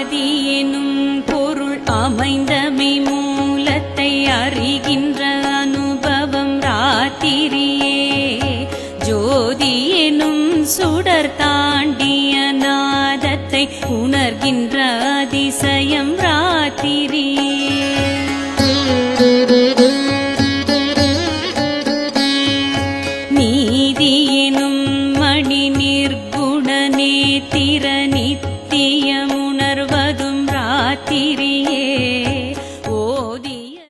ஆதி பொருள் அமைந்தமை மூலத்தை அறிகின்ற அனுபவம் ராத்திரியே. ஜோதி சுடர் தாண்டிய நாதத்தை உணர்கின்ற அதிசயம் ராத்திரியே. நீதி எனும் மணி நிர்குண நேத்திர खातिर